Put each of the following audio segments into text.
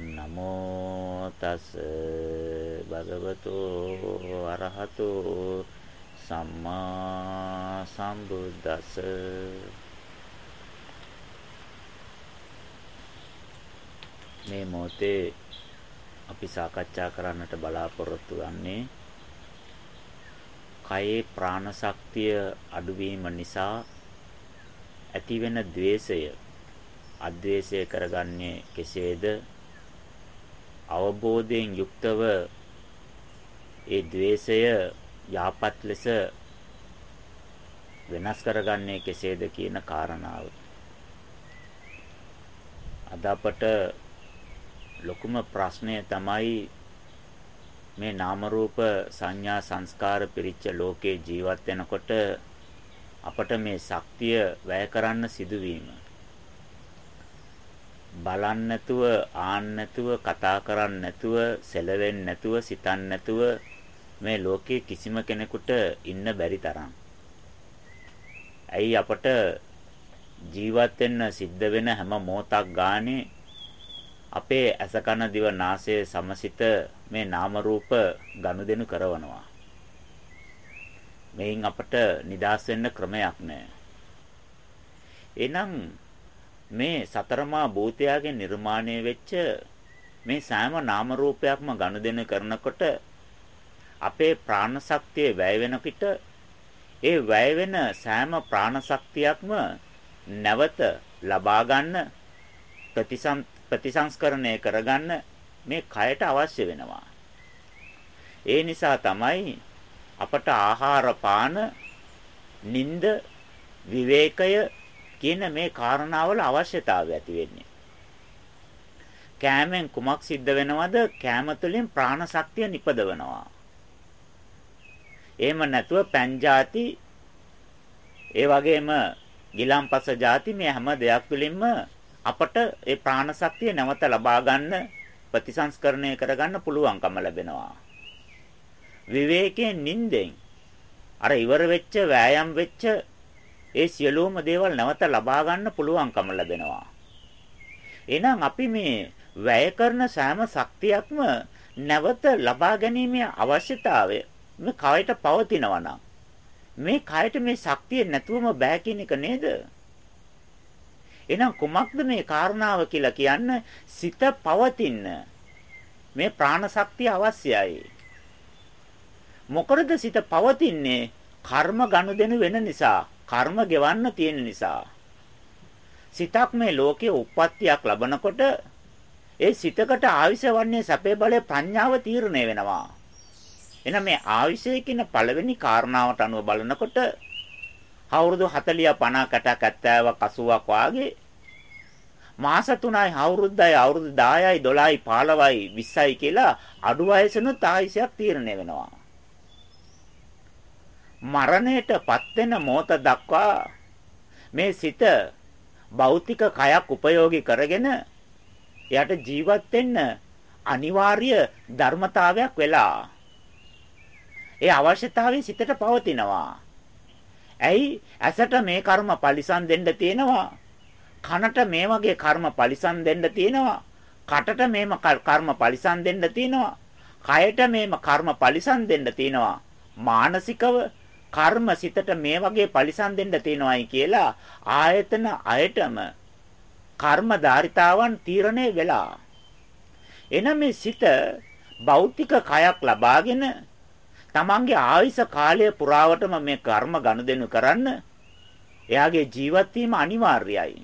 නමෝ තස් භගවතු අරහතු සම්මා සම්බුද්දස්ස. මේ මොහොතේ අපි සාකච්ඡා කරන්නට බලාපොරොත්තු වෙන්නේ කයේ ප්‍රාණ ශක්තිය අඩුවීම නිසා ඇතිවෙන द्वේෂය අද්වේෂය කරගන්නේ කෙසේද? අවබෝධයෙන් යුක්තව ඒ द्वේෂය යාපත් ලෙස වෙනස් කරගන්නේ කෙසේද කියන කාරණාව. අද අපට ලොකුම ප්‍රශ්නය තමයි මේ නාම රූප සංඥා සංස්කාර පිරිච්ච ලෝකේ ජීවත් වෙනකොට අපට මේ ශක්තිය වැය කරන්න සිදුවීම. බලන්න නැතුව ආන්න නැතුව කතා කරන්න නැතුව සැලවෙන්න නැතුව සිතන්න නැතුව මේ ලෝකයේ කිසිම කෙනෙකුට ඉන්න බැරි තරම්. ඇයි අපට ජීවත් වෙන්න සිද්ධ වෙන හැම මොහොතක් ගානේ අපේ ඇස කන දිව නාසය සමසිත මේ නාම රූප ගනුදෙනු කරනවා. මේන් අපට නිදාස් වෙන්න ක්‍රමයක් නැහැ. එහෙනම් මේ සතරමා භූතයාගේ නිර්මාණය වෙච්ච මේ සෑම නාම රූපයක්ම ගනුදෙනු කරනකොට අපේ ප්‍රාණ ශක්තිය වැය වෙන පිට ඒ වැය වෙන සෑම ප්‍රාණ ශක්තියක්ම නැවත ලබා ගන්න ප්‍රතිසංස්කරණය කරගන්න මේ කයට අවශ්‍ය වෙනවා. ඒ නිසා තමයි අපට ආහාර පාන නිନ୍ଦ විවේකය කියන මේ කාරණාවල අවශ්‍යතාවය ඇති වෙන්නේ. කෑමෙන් කුමක් සිද්ධ වෙනවද? කෑම තුළින් ප්‍රාණ ශක්තිය නිපදවනවා. එහෙම නැතුව පෑන් ಜಾති ඒ වගේම ගිලම්පස ಜಾති මේ හැම දෙයක් තුළින්ම අපට ඒ ප්‍රාණ ශක්තිය නැවත ලබා ගන්න ප්‍රතිසංස්කරණය කරගන්න පුළුවන්කම ලැබෙනවා. විවේකයෙන් නිින්දෙන් අර ඉවර වෙච්ච වෑයම් වෙච්ච ඒ සියලුම දේවල් නැවත ලබා ගන්න පුළුවන්කම ලැබෙනවා. එහෙනම් අපි මේ වැය කරන සෑම ශක්තියක්ම නැවත ලබා ගැනීමේ අවශ්‍යතාවය මේ කයට පවතිනවා නම් මේ කයට මේ ශක්තිය නැතුවම බෑ කියන එක නේද? එහෙනම් කුමක්ද මේ කාරණාව කියලා කියන්න සිත පවතින මේ ප්‍රාණ ශක්තිය අවශ්‍යයි. මොකද සිත පවතින්නේ කර්ම ගනුදෙනු වෙන නිසා කර්ම ගෙවන්න තියෙන නිසා සිතක් මේ ලෝකයේ උප්පත්තියක් ලබනකොට ඒ සිතකට ආවිෂ වන්නේ සැපේ බලය ප්‍රඥාව තීරණය වෙනවා. එහෙනම් මේ ආවිෂය කියන පළවෙනි කාරණාවට අනුව බලනකොට අවුරුදු 40 50 60 70ක් 80ක් වාගේ මාස 3යි අවුරුද්දයි අවුරුදු 10යි 12යි 15යි 20යි කියලා අඩු වයසනොත් ආයසයක් තීරණය වෙනවා. මරණයටපත් වෙන මොහොත දක්වා මේ සිත භෞතික කයක් උපයෝගී කරගෙන එයාට ජීවත් වෙන්න අනිවාර්ය ධර්මතාවයක් වෙලා ඒ අවශ්‍යතාවය සිතට පවතිනවා. ඇයි ඇසට මේ කර්ම පරිසම් දෙන්න තියෙනවා. කනට මේ වගේ කර්ම පරිසම් දෙන්න තියෙනවා. කටට මේම කර්ම පරිසම් දෙන්න තියෙනවා. කයට මේම කර්ම පරිසම් දෙන්න තියෙනවා. මානසිකව කර්ම සිතට මේ වගේ පරිසම් දෙන්න තියෙනවායි කියලා ආයතන අයටම කර්ම ධාරිතාවන් තීරණය වෙලා එන මේ සිත භෞතික කයක් ලබාගෙන තමන්ගේ ආයුෂ කාලය පුරාවටම මේ කර්ම ගනුදෙනු කරන්න එයාගේ ජීවත් වීම අනිවාර්යයි.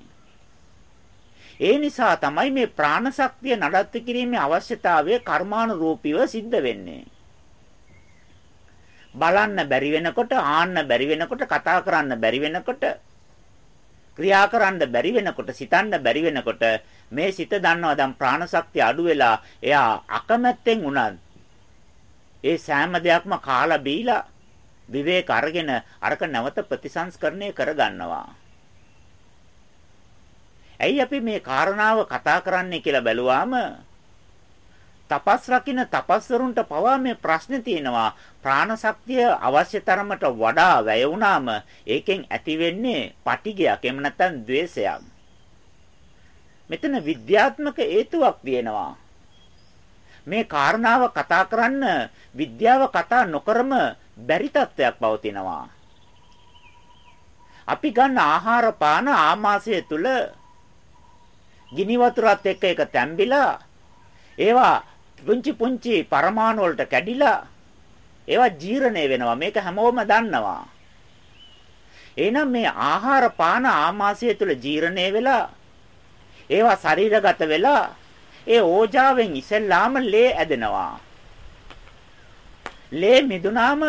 ඒ නිසා තමයි මේ ප්‍රාණ ශක්තිය නඩත්තු කිරීමේ අවශ්‍යතාවය කර්මානුරූපීව සිද්ධ වෙන්නේ. බලන්න බැරි වෙනකොට ආන්න බැරි වෙනකොට කතා කරන්න බැරි වෙනකොට ක්‍රියා කරන්න බැරි වෙනකොට සිතන්න බැරි වෙනකොට මේ සිත දන්නවා දැන් ප්‍රාණ ශක්තිය අඩු වෙලා එයා අකමැත්තෙන් උනත් ඒ සෑම දෙයක්ම කාලා බීලා විවේක අරගෙන අරක නැවත ප්‍රතිසංස්කරණය කරගන්නවා. ඇයි අපි මේ කාරණාව කතා කරන්නේ කියලා බැලුවාම තපස් රකින්න තපස්වරුන්ට පවා මේ ප්‍රශ්නේ තියෙනවා. ප්‍රාණ ශක්තිය අවශ්‍ය තරමට වඩා වැය වුණාම ඒකෙන් ඇති වෙන්නේ පටිගයක් එහෙම නැත්නම් द्वේෂයක් මෙතන විද්‍යාත්මක හේතුවක් තියෙනවා. මේ කාරණාව කතා කරන්න විද්‍යාව කතා නොකරම බැරි තත්ත්වයක් පවතිනවා. අපි ගන්න ආහාර පාන ආමාශය තුල ගිනි වතුරත් එක්ක එක තැම්බිලා ඒවා පුංචි පුංචි පරමාණු වලට කැඩිලා ඒවා ජීර්ණය වෙනවා මේක හැමෝම දන්නවා එහෙනම් මේ ආහාර පාන ආමාශය තුල ජීර්ණය වෙලා ඒවා ශරීරගත වෙලා ඒ ඕජාවෙන් ඉස්සෙල්ලාම ලේ ඇදෙනවා. ලේ මිදුනාම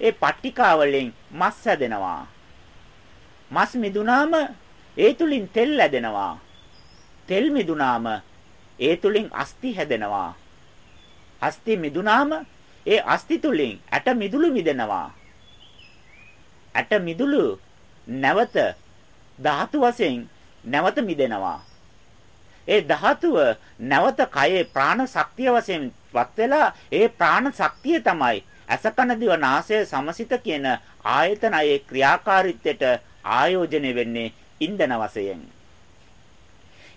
ඒ පට්ටිකා වලින් මස් හැදෙනවා. මස් මිදුනාම ඒ තුලින් තෙල් ඇදෙනවා. තෙල් මිදුනාම ඒ තුලින් අස්ති හැදෙනවා. අස්ති මිදුනාම ඒ අස්ති තුලින් ඇට මිදුළු මිදෙනවා. ඇට මිදුළු නැවත ධාතු වශයෙන් නැවත මිදෙනවා. ඒ ධාතුව නැවත කයේ ප්‍රාණ ශක්තිය වශයෙන් වත් වෙලා ඒ ප්‍රාණ ශක්තිය තමයි අසකන දිව නාසය සමසිත කියන ආයතනයේ ක්‍රියාකාරීත්වයට ආයෝජනය වෙන්නේ ඉන්ධන වශයෙන්.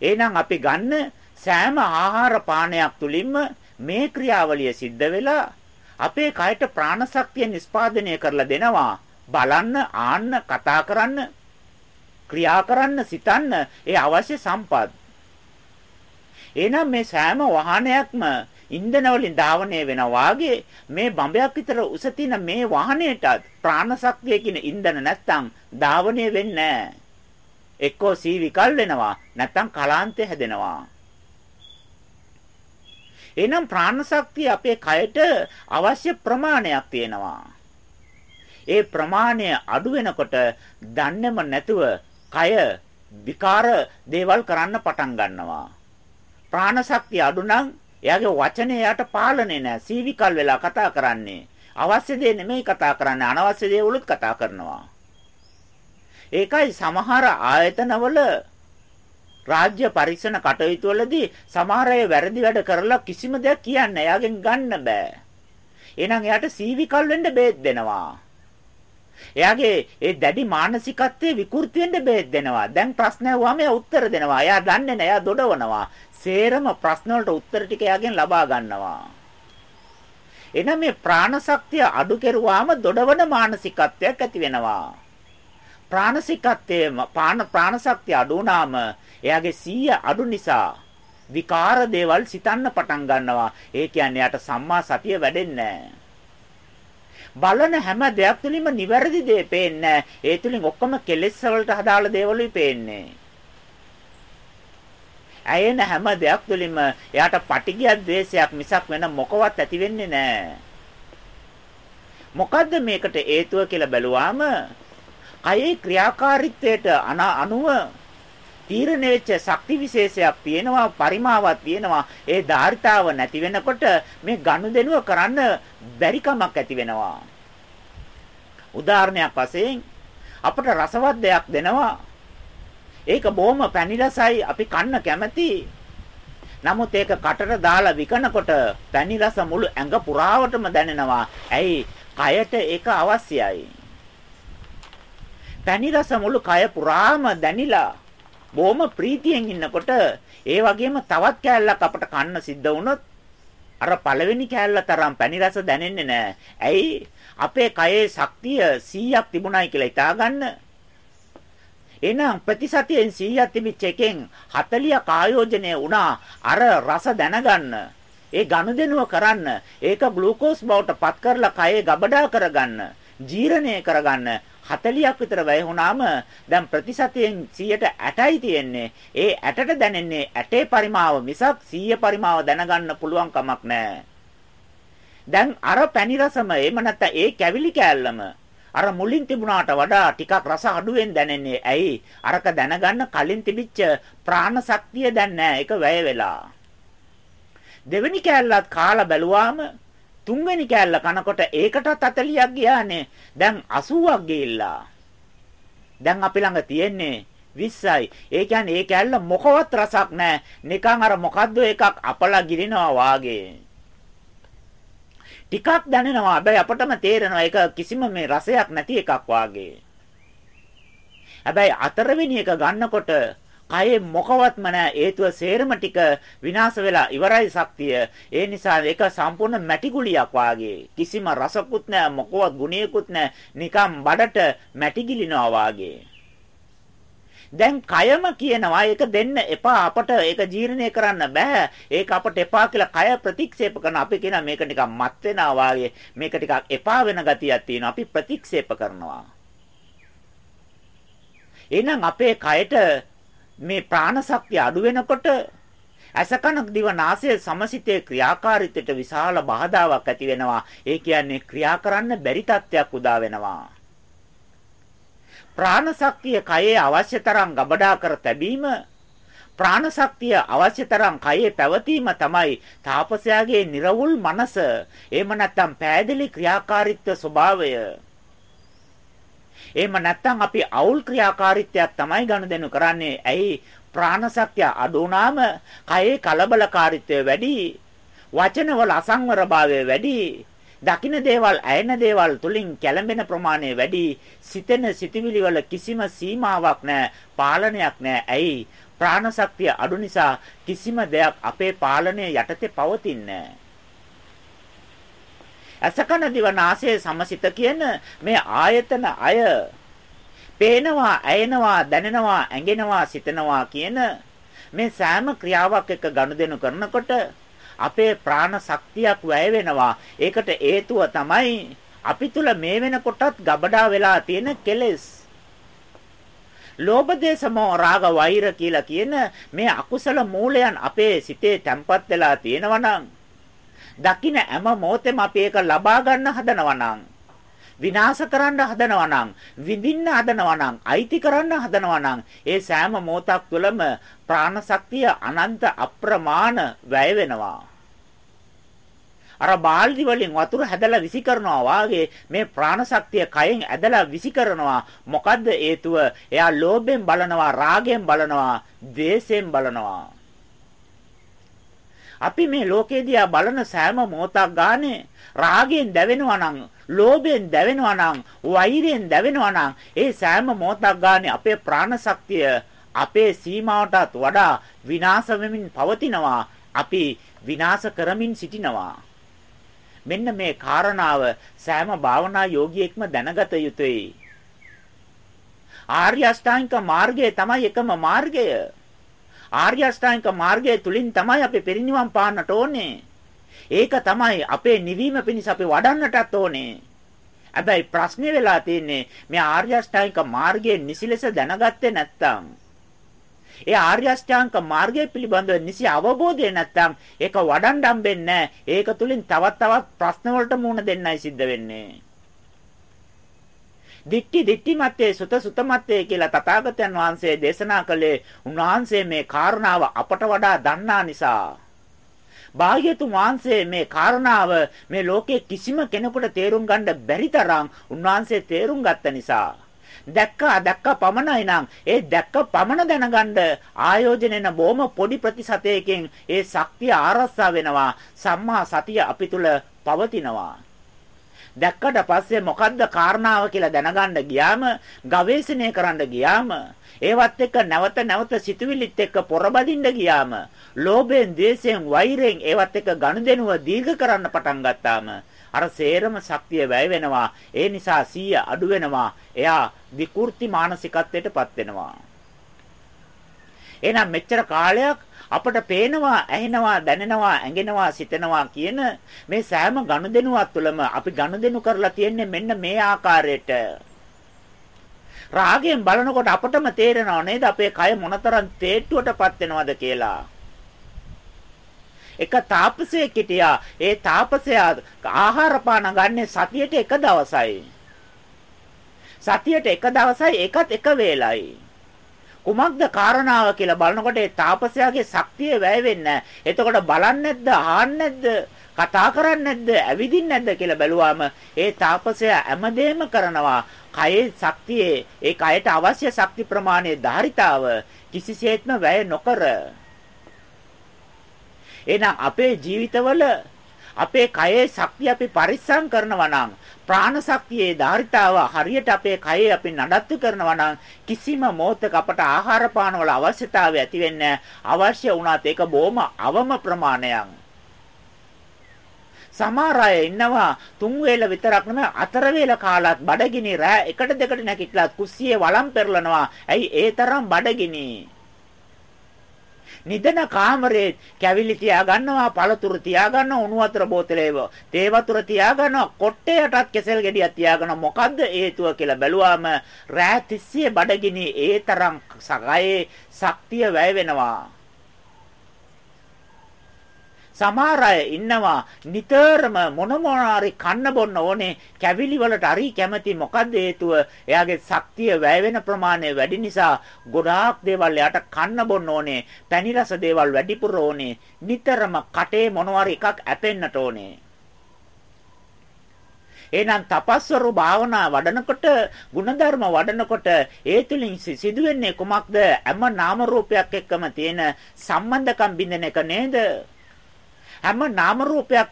එහෙනම් අපි ගන්න සෑම ආහාර පානයක් තුලින්ම මේ ක්‍රියාවලිය සිද්ධ වෙලා අපේ කයට ප්‍රාණ ශක්තිය නිස්පාදනය කරලා දෙනවා. බලන්න, ආන්න, කතා කරන්න, ක්‍රියා කරන්න, සිතන්න ඒ අවශ්‍ය සම්පත්. එහෙනම් මේ සෑම වාහනයක්ම ඉන්ධන වලින් ධාවනය වෙනවා වාගේ මේ බඹයක් විතර උස තියෙන මේ වාහනයටත් ප්‍රාණ ශක්තිය කියන ඉන්ධන නැත්තම් ධාවනය වෙන්නේ නැහැ. එක්කෝ සීවිකල් වෙනවා නැත්තම් කලාන්තය හැදෙනවා. එහෙනම් ප්‍රාණ ශක්තිය අපේ කයට අවශ්‍ය ප්‍රමාණයක් තියෙනවා. ඒ ප්‍රමාණය අඩු වෙනකොට දන්නේම නැතුව කය විකාර දේවල් කරන්න පටන් ගන්නවා. ප්‍රාණ ශක්තිය අඩු නම් එයාගේ වචනේ යාට පාලනේ නැහැ. සීවිකල් වෙලා කතා කරන්නේ. අවශ්‍ය දේ නෙමෙයි කතා කරන්නේ. අනවශ්‍ය දේ වලුත් කතා කරනවා. ඒකයි සමහර ආයතනවල රාජ්‍ය පරීක්ෂණ කටයුතු වලදී සමහර අය වැරදි වැඩ කරලා කිසිම දෙයක් කියන්නේ එයාගෙන් ගන්න බෑ. එහෙනම් එයාට සීවිකල් වෙන්න බේත් දෙනවා. එයාගේ ඒ දැඩි මානසිකත්වයේ විකෘති වෙන්න බේත් දෙනවා. දැන් ප්‍රශ්න ඇහුවාම එයා උත්තර දෙනවා. එයා දන්නේ නැහැ. එයා දොඩවනවා. සේරම ප්‍රශ්න වලට උත්තර ටික එයාගෙන් ලබා ගන්නවා. එනම් මේ ප්‍රාණ ශක්තිය අඩු කෙරුවාම දොඩවන මානසිකත්වයක් ඇති වෙනවා. ප්‍රාණසිකත්වයේ පාන ප්‍රාණ ශක්තිය අඩු වුණාම එයාගේ සීය අඩු නිසා විකාර දේවල් සිතන්න පටන් ගන්නවා. ඒ කියන්නේ යාට සම්මා සතිය වැඩෙන්නේ බලන හැම දෙයක් තුළින්ම නිවැරදි දේ පේන්නේ ඒ තුලින් ඔක්කොම කෙලෙස් වලට හදාළ දේවලුයි පේන්නේ. ඇයෙන හැම දෙයක් තුළින්ම එයාට පටිගියක් ද්වේෂයක් මිසක් වෙන මොකවත් ඇති වෙන්නේ නැහැ. මොකද්ද මේකට හේතුව කියලා බැලුවාම කයේ ක්‍රියාකාරීත්වයට අනුව තීරණය වෙච්ච ශක්ති විශේෂයක් තියෙනවා පරිමාවක් තියෙනවා ඒ ධාරිතාව නැති වෙනකොට මේ ගනුදෙනුව කරන්න බැරි කමක් ඇති වෙනවා උදාහරණයක් වශයෙන් අපට රසවත් දෙයක් දෙනවා ඒක බොහොම පැණි රසයි අපි කන්න කැමති. නමුත් ඒක කටට දාලා විකනකොට පැණි රස මුළු ඇඟ පුරාවටම දැනෙනවා. ඇයි? කයට ඒක අවශ්‍යයි. පැණි රස මුළු කය පුරාම දැනිලා බොහොම ප්‍රීතියෙන් ඉන්නකොට ඒ වගේම තවත් කෑල්ලක් අපට කන්න සිද්ධ වුණොත් අර පළවෙනි කෑල්ල තරම් පැණි රස දැනෙන්නේ නැහැ. ඇයි? අපේ කයේ ශක්තිය 100ක් තිබුණයි කියලා හිතාගන්න එහෙනම් ප්‍රතිසතියෙන් 100ක් තිබිච්ච එකෙන් 40ක් ආයෝජනය වුණා අර රස දැනගන්න. ඒ ගනුදෙනුව කරන්න. ඒක ග්ලූකෝස් බවට පත් කරලා කයේ ගබඩා කරගන්න. ජීර්ණය කරගන්න. 40ක් විතර වැය වුණාම දැන් ප්‍රතිශතයෙන් 100ට තියෙන්නේ. ඒ 8ට දැනෙන්නේ 8 පරිමාව මිසක් 100 පරිමාව දැනගන්න පුළුවන් කමක් නැහැ. දැන් අර පැණි රසම එහෙම නැත්නම් ඒ කැවිලි කෑල්ලම අර මුලින් තිබුණාට වඩා ටිකක් රස අඩුවෙන් දැනෙන්නේ. ඇයි? අරක දැනගන්න කලින් තිබිච්ච ප්‍රාණ ශක්තිය දැන් නැහැ. ඒක වැය වෙලා. දෙවෙනි කෑල්ලත් කාලා බැලුවාම තුන්වෙනි කෑල්ල කනකොට ඒකටත් 40ක් ගියානේ. දැන් 80ක් ගිහිල්ලා. දැන් අපි ළඟ තියෙන්නේ 20යි. ඒ කියන්නේ ඒ කෑල්ල මොකවත් රසක් නැහැ. නිකන් අර මොකද්ද එකක් අපලා ගිරිනවා වාගේ. ටිකක් දැනෙනවා. හැබැයි අපටම තේරෙනවා ඒක කිසිම මේ රසයක් නැති එකක් වාගේ. හැබැයි හතරවෙනි එක ගන්නකොට කයේ මොකවත්ම නැහැ. හේතුව සේරම ටික විනාශ වෙලා ඉවරයි ශක්තිය. ඒ නිසා ඒක සම්පූර්ණ මැටි ගුලියක් වාගේ. කිසිම රසකුත් නැහැ, මොකවත් ගුණයකුත් නැහැ. නිකම් බඩට මැටි ගිලිනවා වාගේ. දැන් කයම කියනවා ඒක දෙන්න එපා අපට ඒක ජීර්ණය කරන්න බෑ ඒක අපට එපා කියලා කය ප්‍රතික්ෂේප කරන අපි කියන මේක නිකන් මත් වෙනවා වාගේ මේක ටිකක් එපා වෙන ගතියක් තියෙනවා අපි ප්‍රතික්ෂේප කරනවා එහෙනම් අපේ කයට මේ ප්‍රාණ ශක්තිය අඩු වෙනකොට අසකන දිව නාසය සමසිතේ ක්‍රියාකාරීත්වයට විශාල බාධාවක් ඇති වෙනවා. ඒ කියන්නේ ක්‍රියා කරන්න බැරි තත්ත්වයක් උදා වෙනවා. ප්‍රාණ ශක්තිය කයේ අවශ්‍ය තරම් ගබඩා කර තැබීම ප්‍රාණ ශක්තිය අවශ්‍ය තරම් කයේ පැවතීම තමයි තාපසයාගේ නිර්වුල් මනස එහෙම නැත්නම් පෑදලි ක්‍රියාකාරීත්ව ස්වභාවය එහෙම නැත්නම් අපි අවුල් ක්‍රියාකාරීත්වයක් තමයි ගනුදෙනු කරන්නේ. ඇයි? ප්‍රාණ ශක්තිය අඩු වුණාම කයේ කලබලකාරීත්වය වැඩි වචනවල අසංවරභාවය වැඩි දකින්න දේවල් ඇයෙන දේවල් තුලින් කැළඹෙන ප්‍රමාණය වැඩි සිතෙන සිතවිලි වල කිසිම සීමාවක් නැහැ පාලනයක් නැහැ ඇයි? ප්‍රාණ ශක්තිය අඩු නිසා කිසිම දෙයක් අපේ පාලනය යටතේ පවතින්නේ අසකන දිවනාසය සමසිත කියන මේ ආයතන අය පේනවා ඇයෙනවා දැනෙනවා ඇඟෙනවා සිතනවා කියන මේ සෑම ක්‍රියාවක් එක්ක ගනුදෙනු කරනකොට අපේ ප්‍රාණ ශක්තියක් වැය වෙනවා. ඒකට හේතුව තමයි අපි තුල මේ වෙනකොටත් ගබඩා වෙලා තියෙන කෙලෙස්. ලෝභ දේශ මොහ රාග වෛර කියලා කියන මේ අකුසල මූලයන් අපේ සිතේ තැම්පත් වෙලා තියෙනවා නම් දකින්න හැම මොහොතෙම අපි ඒක ලබා ගන්න හදනවා නම් විනාශ කරන්න හදනවා නම් විඳින්න හදනවා නම් අයිති කරන්න හදනවා නම් ඒ සෑම මොහොතක් තුළම ප්‍රාණ ශක්තිය අනන්ත අප්‍රමාණ වැය වෙනවා. අර බාල්දි වලින් වතුර හැදලා විසි කරනවා වාගේ මේ ප්‍රාණ ශක්තිය කයෙන් ඇදලා විසි කරනවා. මොකද්ද හේතුව? එයා ලෝභයෙන් බලනවා රාගයෙන් බලනවා ද්වේෂයෙන් බලනවා. අපි මේ ලෝකේදී බලන සෑම මොහොතක් ගානේ රාගයෙන් දැවෙනවා නම් ලෝභයෙන් දැවෙනවා නම් වෛරයෙන් දැවෙනවා නම් ඒ සෑම මොහොතක් ගානේ අපේ ප්‍රාණ ශක්තිය අපේ සීමාවටත් වඩා විනාශ වෙමින් පවතිනවා. අපි විනාශ කරමින් සිටිනවා. මෙන්න මේ කාරණාව සෑම භාවනා යෝගියෙක්ම දැනගත යුතුයි. ආර්ය අෂ්ටාංගික මාර්ගය තමයි එකම මාර්ගය. ආර්ය අෂ්ටාංගික මාර්ගය තුලින් තමයි අපි පිරිනිවන් පාන්නට ඕනේ ඒක තමයි අපේ නිවීම පිණිස අපි වඩන්නටත් ඕනේ. හැබැයි ප්‍රශ්නේ වෙලා තියෙන්නේ මේ ආර්ය අෂ්ටාංගික මාර්ගයේ නිසි ලෙස දැනගත්තේ නැත්නම් ඒ ආර්ය අෂ්ටාංග මාර්ගය පිළිබඳව නිසි අවබෝධය නැත්නම් ඒක වඩන්න හම්බෙන්නේ ඒක තුලින් තවත් තවත් ප්‍රශ්න වලට මුහුණ දෙන්නයි සිද්ධ වෙන්නේ. දික්ටි දික්ටි මතේ සුත සුත මතේ කියලා තථාගතයන් වහන්සේ දේශනා කළේ. උන්වහන්සේ මේ කාරණාව අපට වඩා දන්නා නිසා. භාග්‍යතුන් වහන්සේ මේ කාරණාව මේ ලෝකේ කිසිම කෙනෙකුට තේරුම් ගන්න බැරි තරම් උන්වහන්සේ තේරුම් ගත්ත නිසා. දැක්කා දැක්ක පමණයි නම් ඒ දැක්ක පමණ දැනගන්න ආයෝජනයන බොහොම පොඩි ප්‍රතිශතයකින් ඒ ශක්තිය ආරස්සා වෙනවා. සම්මා සතිය අපි තුල පවතිනවා. දැක්කට පස්සේ මොකද්ද කාරණාව කියලා දැනගන්න ගියාම ගවේෂණය කරන්න ගියාම ඒවත් එක්ක නැවත නැවත සිතුවිලිත් එක්ක පොරබදින්න ගියාම ලෝභයෙන්, ද්වේෂයෙන්, වෛරයෙන් ඒවත් එක්ක ගනුදෙනුව දීර්ඝ කරන්න පටන් ගත්තාම අර සේරම ශක්තිය වැය වෙනවා. ඒ නිසා සීය අඩු වෙනවා. එයා විකෘති මානසිකත්වයටපත් වෙනවා. එහෙනම් මෙච්චර කාලයක් අපට පේනවා, ඇහෙනවා, දැනෙනවා, ඇඟෙනවා, සිතෙනවා කියන මේ සෑම ගනුදෙනුවක් තුළම අපි ගනුදෙනු කරලා තියෙන්නේ මෙන්න මේ ආකාරයට. රාගයෙන් බලනකොට අපටම තේරෙනව නේද අපේ කය මොනතරම් තේට්ටුවටපත් වෙනවද කියලා. එක තාපසයෙක් හිටියා. ඒ තාපසයා ආහාර පාන ගන්නේ සතියට එක දවසයි. සතියට එක දවසයි ඒකත් එක වේලයි. කුමක්ද කාරණාව කියලා බලනකොට ඒ තාපසයාගේ ශක්තිය වැය වෙන්නේ එතකොට බලන්නේ නැද්ද, ආන්නේ නැද්ද, කතා කරන්නේ නැද්ද, ඇවිදින්නේ නැද්ද කියලා බැලුවාම ඒ තාපසයා හැමදේම කරනවා. කයේ ශක්තියේ ඒ කයට අවශ්‍ය ශක්ති ප්‍රමාණය ධාරිතාව කිසිසේත්ම වැය නොකර එහෙනම් අපේ ජීවිතවල අපේ කයේ ශක්තිය අපි පරිස්සම් කරනවා නම් ප්‍රාණ ශක්තියේ ධාරිතාව හරියට අපේ කයේ අපි නඩත්තු කරනවා නම් කිසිම මොහොතක අපට ආහාර පාන වල අවශ්‍යතාවය ඇති වෙන්නේ අවශ්‍ය වුණත් ඒක බොහොම අවම ප්‍රමාණයක්. සමහර අය ඉන්නවා තුන් වේල විතරක් නෙමෙයි හතර වේල කාලත් බඩගිනි රෑ එකට දෙකට නැගිටලා කුස්සියේ වළම් පෙරලනවා. ඇයි ඒ තරම් බඩගිනි? නිදන කාමරේ කැවිලි තියා ගන්නවා පළතුරු තියා ගන්නවා උණු වතුර බෝතලේ තේ වතුර තියා ගන්නවා කොට්ටයටත් කෙසෙල් ගෙඩියක් තියා ගන්නවා මොකද්ද හේතුව කියලා බැලුවාම රෑ තිස්සේ බඩගිනි ඒ තරම් සගයේ ශක්තිය වැය වෙනවා. සමහර අය ඉන්නවා නිතරම මොන මොනාරි කන්න බොන්න ඕනේ කැවිලි වලට හරි කැමති. මොකද්ද හේතුව? එයාගේ ශක්තිය වැය වෙන ප්‍රමාණය වැඩි නිසා ගොඩාක් දේවල් එයාට කන්න බොන්න ඕනේ. පැණි රස දේවල් වැඩිපුර ඕනේ. නිතරම කටේ මොනවාරි එකක් ඇපෙන්නට ඕනේ. එහෙනම් තපස්වරු භාවනා වඩනකොට ಗುಣධර්ම වඩනකොට ඒ තුලින් සිදුවෙන්නේ කුමක්ද? හැම නාම රූපයක් එක්කම තියෙන සම්බන්ධකම් බින්දන එක නේද? හැම නාම රූපයක්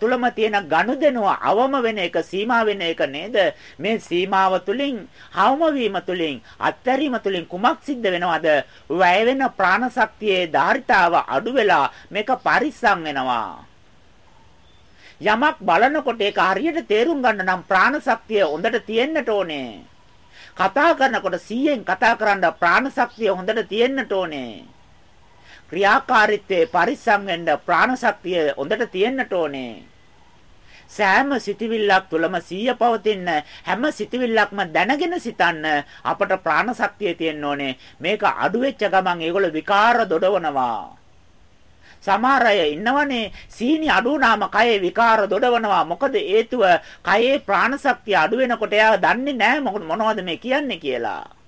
තුලම තියෙන ගනුදෙනුව අවම වෙන එක සීමා වෙන එක නේද? මේ සීමාව තුලින් හවම වීම තුලින් අත්තරීම තුලින් කුමක් සිද්ධ වෙනවද? වැය වෙන ප්‍රාණ ශක්තියේ ධාරිතාව අඩු වෙලා මේක පරිස්සම් වෙනවා. යමක් බලනකොට ඒක හරියට තේරුම් ගන්න නම් ප්‍රාණ ශක්තිය හොඳට තියෙන්නට ඕනේ. කතා කරනකොට 100න් කතා කරන්න ප්‍රාණ ශක්තිය හොඳට තියෙන්නට ඕනේ. ක්‍රියාකාරීත්වයේ පරිස්සම් වෙන්න ප්‍රාණ ශක්තිය හොඳට තියෙන්නට ඕනේ. සෑම සිතවිල්ලක් තුළම සීය පවතින හැම සිතවිල්ලක්ම දැනගෙන සිතන්න අපට ප්‍රාණ ශක්තිය තියෙන්න ඕනේ. මේක අඩු වෙච්ච ගමන් ඒගොල්ලෝ විකාර දොඩවනවා. සමහර අය ඉන්නවනේ සීනි අඩු වුණාම කයේ විකාර දොඩවනවා. මොකද හේතුව කයේ ප්‍රාණ ශක්තිය අඩු වෙනකොට එයා දන්නේ නැහැ මොනවද මේ කියන්නේ කියලා.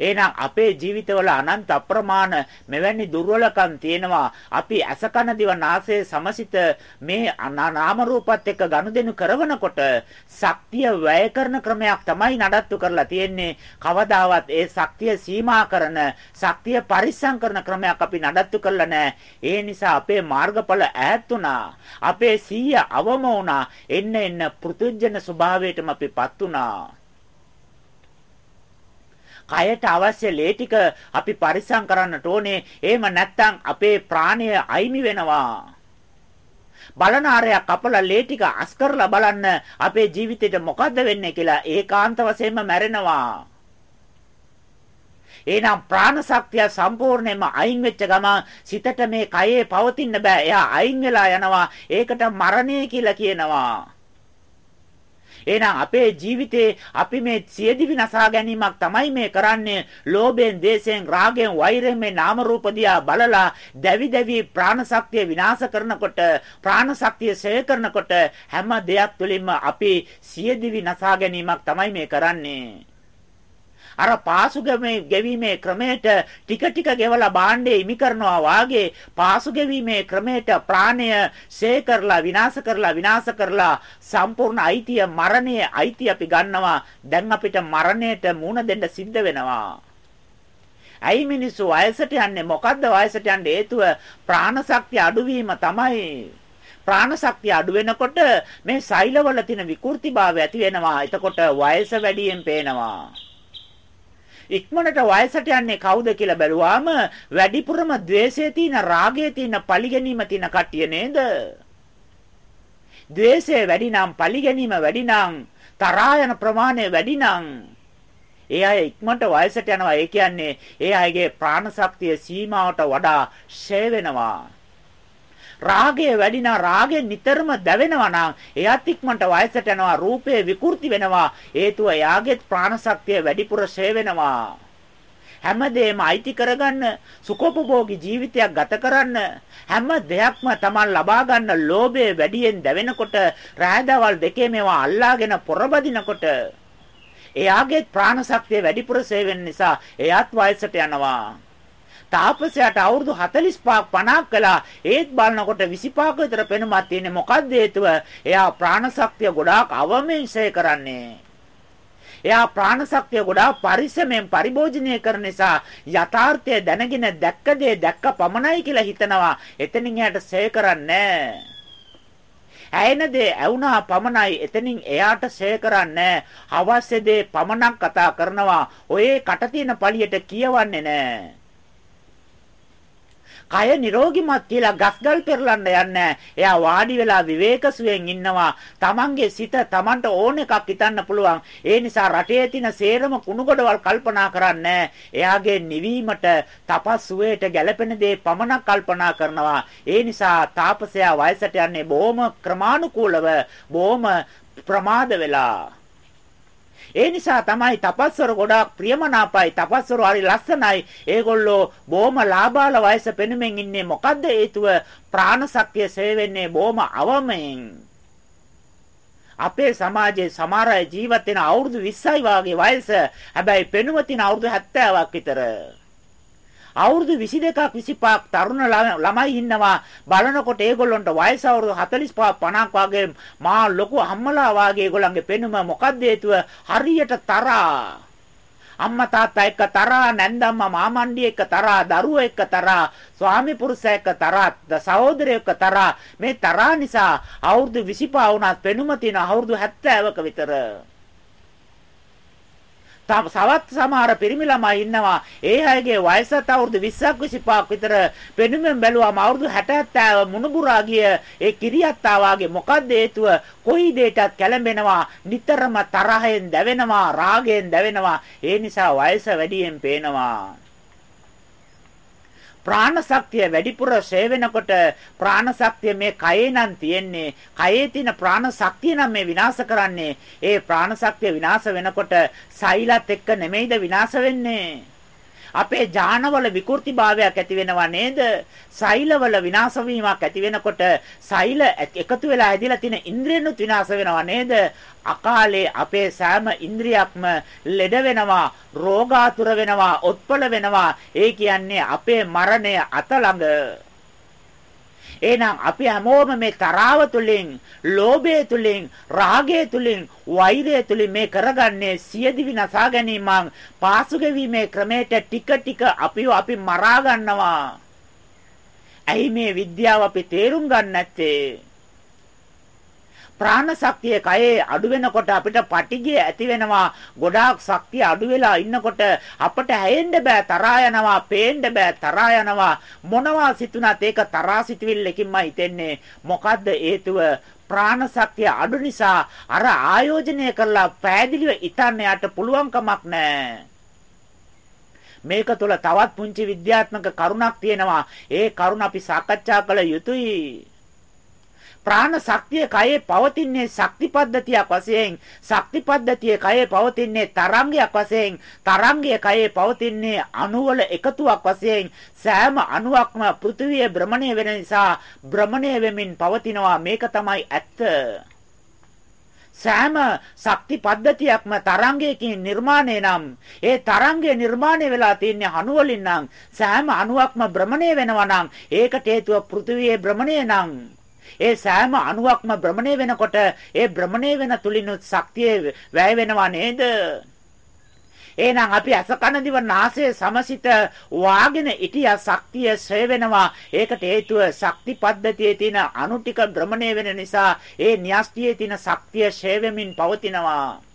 එහෙනම් අපේ ජීවිතවල අනන්ත අප්‍රමාණ මෙවැනි දුර්වලකම් තියෙනවා. අපි අසකන දිව නාසය සමසිත මේ නාම රූපත් එක්ක ගනුදෙනු කරනකොට ශක්තිය වැය කරන ක්‍රමයක් තමයි නඩත්තු කරලා තියෙන්නේ. කවදාවත් ඒ ශක්තිය සීමා කරන, ශක්තිය පරිස්සම් කරන ක්‍රමයක් අපි නඩත්තු කරලා නැහැ. ඒ නිසා අපේ මාර්ගඵල ඈත් වුණා. අපේ සීය අවම වුණා. එන්න එන්න පෘතුජන ස්වභාවයටම අපිපත් වුණා. කයට අවශ්‍ය ලේ ටික අපි පරිස්සම් කරන්නට ඕනේ. එහෙම නැත්නම් අපේ ප්‍රාණය අයිමි වෙනවා. බලන ආරයක් කපලා ලේ ටික අස් කරලා බලන්න අපේ ජීවිතේට මොකද්ද වෙන්නේ කියලා ඒකාන්ත වශයෙන්ම මැරෙනවා. එහෙනම් ප්‍රාණ ශක්තිය සම්පූර්ණයෙන්ම අයින් වෙච්ච ගම සිතට මේ කයේ පවතින්න බෑ. එයා අයින් වෙලා යනවා. ඒකට මරණය කියලා කියනවා. එහෙනම් අපේ ජීවිතේ අපි මේ සියදිවි නසා ගැනීමක් තමයි මේ කරන්නේ. ලෝභයෙන්, දේශයෙන්, රාගයෙන්, වෛරයෙන් මේ නාම රූප දිහා බලලා දැවි දැවි ප්‍රාණ ශක්තිය විනාශ කරනකොට, ප්‍රාණ ශක්තිය ඡය කරනකොට හැම දෙයක් තුළින්ම අපි සියදිවි නසා ගැනීමක් තමයි මේ කරන්නේ. අර පාසුගමේ ගෙවීමේ ක්‍රමයට ටික ටික ගෙවලා භාණ්ඩේ ඉමි කරනවා වාගේ පාසු ගෙවීමේ ක්‍රමයට ප්‍රාණය ෂේ කරලා විනාශ කරලා විනාශ කරලා සම්පූර්ණ අයිතිය මරණයේ අයිතිය අපි ගන්නවා. දැන් අපිට මරණයට මුහුණ දෙන්න සිද්ධ වෙනවා. ඇයි මිනිස්සු වයසට යන්නේ? මොකද්ද වයසට යන්න? හේතුව ප්‍රාණ ශක්තිය අඩුවීම තමයි. ප්‍රාණ ශක්තිය අඩු වෙනකොට මේ සෛලවල තියෙන විකෘතිභාවය ඇති වෙනවා. එතකොට වයස වැඩියෙන් පේනවා. ඉක්මනට වයසට යන්නේ කවුද කියලා බැලුවාම වැඩිපුරම द्वේෂයේ තියෙන රාගයේ තියෙන පරිගැනීම තියෙන කට්ටිය නේද? द्वේෂය වැඩි නම් පරිගැනීම වැඩි නම් තරහායන ප්‍රමාණය වැඩි නම් ඒ අය ඉක්මනට වයසට යනවා ඒ කියන්නේ ඒ අයගේ ප්‍රාණ ශක්තිය සීමාවට වඩා ෂේ වෙනවා රාගය වැඩි නම් රාගය නිතරම දැවෙනවා නම් එයාත් ඉක්මනට වයසට යනවා රූපේ විකෘති වෙනවා. හේතුව එයාගේ ප්‍රාණ ශක්තිය වැඩිපුර ෂේ වෙනවා. හැමදේම අයිති කරගන්න සුඛෝපභෝගී ජීවිතයක් ගත කරන්න හැම දෙයක්ම Taman ලබා ගන්න ලෝභය වැඩියෙන් දැවෙනකොට රාදවල් දෙකේ මේවා අල්ලාගෙන පොරබදිනකොට එයාගේ ප්‍රාණ ශක්තිය වැඩිපුර සේවෙන නිසා එයාත් වයසට යනවා. තාපසයාට අවුරුදු 45ක් 50ක් කළා. ඒත් බලනකොට 25ක විතර පෙනුමක් තියෙන්නේ මොකද්ද හේතුව? එයා ප්‍රාණ ශක්තිය ගොඩාක් අවමෙන්ෂය කරන්නේ. එයා ප්‍රාණ ශක්තිය ගොඩාක් පරිස්සමෙන් පරිභෝජනය කරන නිසා යථාර්ථය දැනගෙන දැක්ක දේ දැක්ක පමණයි කියලා හිතනවා. එතනින් එයාට සේ කරන්නේ ඇයෙන දේ ඇවුනා පමණයි. එතනින් එයාට ෂෙය කරන්නේ අවශ්‍ය දේ පමණක් කතා කරනවා. ඔය කට තියෙන පළියට කියවන්නේ නැහැ. කය නිරෝගිමත් කියලා ගස්ගල් පෙරලන්න යන්නේ එයා වාඩි වෙලා විවේක සුවෙන් ඉන්නවා. Tamange සිත Tamanට ඕන එකක් හිතන්න පුළුවන්. ඒ නිසා රටේ තියෙන සේරම කුණුගොඩවල් කල්පනා කරන්නේ එයාගේ නිවීමට තපස් සුවේට ගැළපෙන දේ පමණක් කල්පනා කරනවා. ඒ නිසා තාපසයා වයසට යන්නේ බොහොම ක්‍රමානුකූලව බොහොම ප්‍රමාද වෙලා ඒ නිසා තමයි තපස්වර ගොඩාක් ප්‍රියමනාපයි. තපස්වර හරි ලස්සනයි. ඒගොල්ලෝ බොහොම ලාබාල වයස පෙනුමෙන් ඉන්නේ. මොකද්ද හේතුව? ප්‍රාණ ශක්තිය සේවෙන්නේ බොහොම අවමයෙන්. අපේ සමාජයේ සමහර අය ජීවත් වෙන අවුරුදු 20යි වාගේ වයස. හැබැයි පෙනුම තියෙන අවුරුදු 70ක් විතර. අවුරුදු 22ක් 25ක් තරුණ ළමයි ඉන්නවා. බලනකොට ඒගොල්ලන්ට වයස අවුරුදු 45 50ක් වගේ මා ලොකු අම්මලා වගේ ඒගොල්ලන්ගේ පෙනුම මොකක්ද හේතුව? හරියට තරහා. අම්මා තාත්තා එක්ක තරහා නැන්දම්මා මාමණ්ඩි එක්ක තරහා දරුවෝ එක්ක තරහා ස්වාමි පුරුෂයා එක්ක තරහා සහෝදරයෝ එක්ක තරහා. මේ තරහා නිසා අවුරුදු 25 වුණත් පෙනුම තියෙන අවුරුදු 70ක විතර. සවත් සමහර පිරිමි ළමයි ඉන්නවා. ඒ අයගේ වයසත් අවුරුදු 20ක් 25ක් විතර පෙනුමෙන් බැලුවාම අවුරුදු 60 70 මුණුබුරා ගිය ඒ කිරියත්තා වාගේ මොකද්ද හේතුව? කොයි දෙයකටත් කැළඹෙනවා. නිතරම තරහෙන් දැවෙනවා, රාගයෙන් දැවෙනවා. ඒ නිසා වයස වැඩියෙන් පේනවා. ප්‍රාණ ශක්තිය වැඩිපුර ෂේ වෙනකොට ප්‍රාණ ශක්තිය මේ කයේ නම් තියෙන්නේ කයේ තියෙන ප්‍රාණ ශක්තිය නම් මේ විනාශ කරන්නේ. ඒ ප්‍රාණ ශක්තිය විනාශ වෙනකොට සෛලත් එක්ක නෙමෙයිද විනාශ වෙන්නේ? අපේ ඥානවල විකෘතිභාවයක් ඇති වෙනව නේද? සෛලවල විනාශ වීමක් ඇති වෙනකොට සෛල එකතු වෙලා ඇදිලා තියෙන ඉන්ද්‍රියනුත් විනාශ වෙනව නේද? අකාලේ අපේ සෑම ඉන්ද්‍රියක්ම ලෙඩ වෙනවා, රෝගාතුර වෙනවා, ඔත්පල වෙනවා. ඒ කියන්නේ අපේ මරණය අත ළඟ එහෙනම් අපි හැමෝම මේ තරාව තුලින්, ලෝභය තුලින්, රාගය තුලින්, වෛරය තුලින් මේ කරගන්නේ සියදිවි නසා ගැනීමක්, පාසු ගෙවීමේ ක්‍රමයට ටික ටික අපිව අපි මරා ගන්නවා. ඇයි මේ විද්‍යාව අපි තේරුම් ගන්න නැත්තේ? ප්‍රාණ ශක්තිය කයේ අඩු වෙනකොට අපිට පටිගය ඇති වෙනවා. ගොඩාක් ශක්තිය අඩු වෙලා ඉන්නකොට අපට හැයෙන්න බෑ තරහා යනවා පේන්න බෑ තරහා යනවා. මොනවා සිතුණත් ඒක තරහා සිතුවිල්ලකින්මයි හිතෙන්නේ. මොකද්ද හේතුව? ප්‍රාණ ශක්තිය අඩු නිසා අර ආයෝජනය කරලා පෑදිලිව ඉතන්න යට පුළුවන්කමක් නැහැ මේක තුළ තවත් පුංචි විද්‍යාත්මක කරුණක් තියෙනවා. ඒ කරුණ අපි සාකච්ඡා කළ යුතුයි. ප්‍රාණ ශක්තිය කයේ පවතින්නේ ශක්ති පද්ධතියක් වශයෙන්. ශක්ති පද්ධතිය කයේ පවතින්නේ තරංගයක් වශයෙන්. තරංගය කයේ පවතින්නේ අණුවල එකතුවක් වශයෙන්. සෑම අණුවක්ම පෘථිවිය භ්‍රමණය වෙන නිසා භ්‍රමණය වෙමින් පවතිනවා. මේක තමයි ඇත්ත. සෑම ශක්ති පද්ධතියක්ම තරංගයකින් නිර්මාණය නම් ඒ තරංගය නිර්මාණය වෙලා තියෙන්නේ අණු වලින් නම් සෑම අණුවක්ම භ්‍රමණය වෙනවා නම් ඒකට හේතුව පෘථිවියේ භ්‍රමණය නම්. ඒ සෑම අණුවක්ම භ්‍රමණය වෙනකොට ඒ භ්‍රමණය වෙන තුලිනුත් ශක්තිය වැය වෙනවා නේද? එහෙනම් අපි අස කන දිව නාසය සමසිත වාගෙන ඉටිය ශක්තිය ශ්‍රේ වෙනවා ඒකට හේතුව ශක්ති පද්ධතියේ තියෙන අණු ටික භ්‍රමණය වෙන නිසා ඒ න්‍යෂ්ටියේ තියෙන ශක්තිය ශ්‍රේ වෙමින් පවතිනවා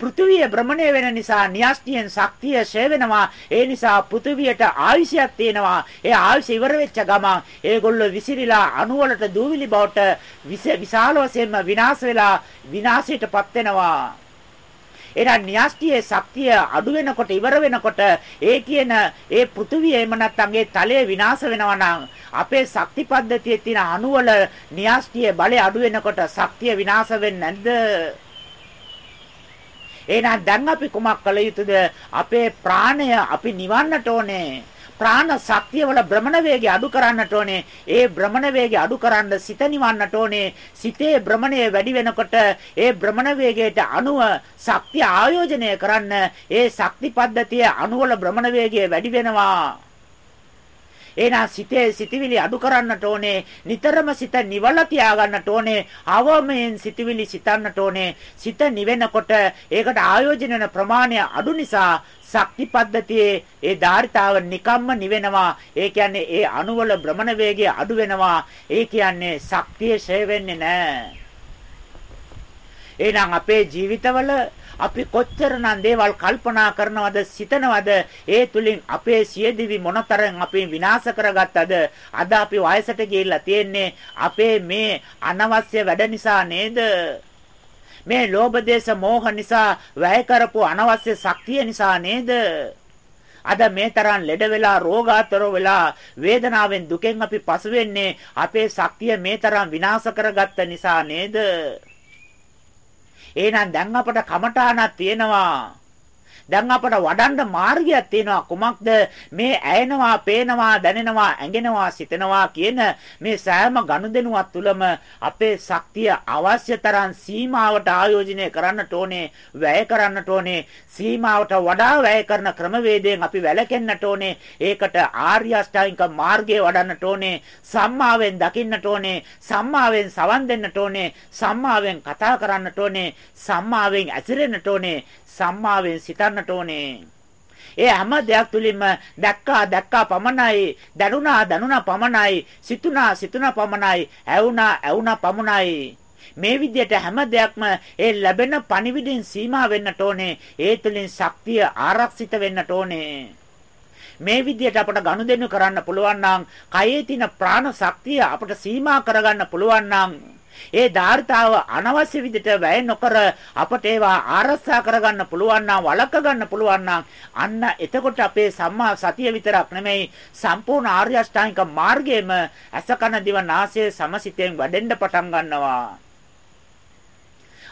පෘථුවිය භ්‍රමණය වෙන නිසා න්‍යෂ්ටියෙන් ශක්තිය ෂය වෙනවා. ඒ නිසා පෘථුවියට ආයුෂයක් තියෙනවා. ඒ ආයුෂ ඉවර වෙච්ච ගමන් ඒගොල්ලෝ විසිරිලා අණු වලට දූවිලි බවට විශාල වශයෙන්ම විනාශ වෙලා විනාශයටපත් වෙනවා. එහෙනම් න්‍යෂ්ටියේ ශක්තිය අඩු වෙනකොට ඉවර වෙනකොට ඒ කියන ඒ පෘථුවිය එම නැත්නම් ඒ තලය විනාශ වෙනවා නම් අපේ ශක්ති පද්ධතියේ තියෙන අණු වල න්‍යෂ්ටියේ බලය අඩු වෙනකොට ශක්තිය විනාශ වෙන්නේ නැද්ද? එහෙනම් දැන් අපි කුමක් කළ යුතුද? අපේ ප්‍රාණය අපි නිවන්නට ඕනේ. ප්‍රාණ ශක්තිය වල භ්‍රමණ වේගය අඩු කරන්නට ඕනේ. ඒ භ්‍රමණ වේගය අඩු කරන්න සිත නිවන්නට ඕනේ. සිතේ භ්‍රමණය වැඩි වෙනකොට ඒ භ්‍රමණ වේගයට අනුව ශක්තිය ආයෝජනය කරන්න ඒ ශක්ති පද්ධතිය අණු වල භ්‍රමණ වේගය වැඩි වෙනවා. එහෙනම් සිතේ සිටිවිලි අඩු කරන්නට ඕනේ. නිතරම සිත නිවල තියාගන්නට ඕනේ. අවමයෙන් සිටිවිලි සිතන්නට ඕනේ. සිත නිවෙනකොට ඒකට ආයෝජන වෙන ප්‍රමාණය අඩු නිසා ශක්ති පද්ධතියේ ඒ ධාරිතාව නිකම්ම නිවෙනවා. ඒ කියන්නේ ඒ අණුවල භ්‍රමණ වේගය අඩු වෙනවා. ඒ කියන්නේ ශක්තිය ෂය වෙන්නේ නැහැ. එහෙනම් අපේ ජීවිතවල අපි කොච්චරනම් දේවල් කල්පනා කරනවද සිතනවද ඒ තුලින් අපේ සියදිවි මොනතරම් අපි විනාශ කරගත්තද අද අපි වයසට ගිහිල්ලා තියෙන්නේ අපේ මේ අනවශ්‍ය වැඩ නිසා නේද? මේ ලෝභ දේශ මෝහ නිසා වැය කරපු අනවශ්‍ය ශක්තිය නිසා නේද? අද මේ තරම් ලෙඩ වෙලා රෝගාතර වෙලා වේදනාවෙන් දුකෙන් අපි පසු වෙන්නේ අපේ ශක්තිය මේ තරම් විනාශ කරගත්ත නිසා නේද? එහෙනම් දැන් අපට කමඨාණක් තියෙනවා. දැන් අපට වඩන්න මාර්ගයක් තියෙනවා. කුමක්ද? මේ ඇයෙනවා පේනවා දැනෙනවා ඇඟෙනවා සිතෙනවා කියන මේ සෑම ගනුදෙනුවක් තුළම අපේ ශක්තිය අවශ්‍ය තරම් සීමාවට ආයෝජනය කරන්නට ඕනේ වැය කරන්නට ඕනේ. සීමාවට වඩා වැය කරන ක්‍රමවේදයෙන් අපි වැළකෙන්නට ඕනේ. ඒකට ආර්ය අෂ්ටාංගික මාර්ගය වඩන්නට ඕනේ. සම්මාවෙන් දකින්නට ඕනේ. සම්මාවෙන් සවන් දෙන්නට ඕනේ. සම්මාවෙන් කතා කරන්නට ඕනේ. සම්මාවෙන් ඇසිරෙන්නට ඕනේ. සම්මාවෙන් සිතන්නට ඕනේ. ඒ හැම දෙයක් තුලින්ම දැක්කා දැක්කා පමණයි දැනුණා දැනුණා පමණයි සිතුණා සිතුණා පමණයි ඇවුණා ඇවුණා පමණයි. මේ විදිහට හැම දෙයක්ම ඒ ලැබෙන පණිවිඩෙන් සීමා වෙන්නට ඕනේ. ඒ තුලින් ශක්තිය ආරක්ෂිත වෙන්නට ඕනේ. මේ විදිහට අපට ගනුදෙනු කරන්න පුළුවන් නම් කයේ තියෙන ප්‍රාණ ශක්තිය අපට සීමා කරගන්න පුළුවන් නම් ඒ ධාර්තාව අනවශ්‍ය විදිහට වැය නොකර අපට ඒවා ආරක්ෂා කරගන්න පුළුවන් නම් වළක්ව ගන්න පුළුවන් නම් අන්න එතකොට අපේ සම්මා සතිය විතරක් නෙමෙයි සම්පූර්ණ ආර්ය අෂ්ටාංගික මාර්ගයේම අසකන දිව නාසය සමසිතෙන් වැඩෙන්න පටන් ගන්නවා.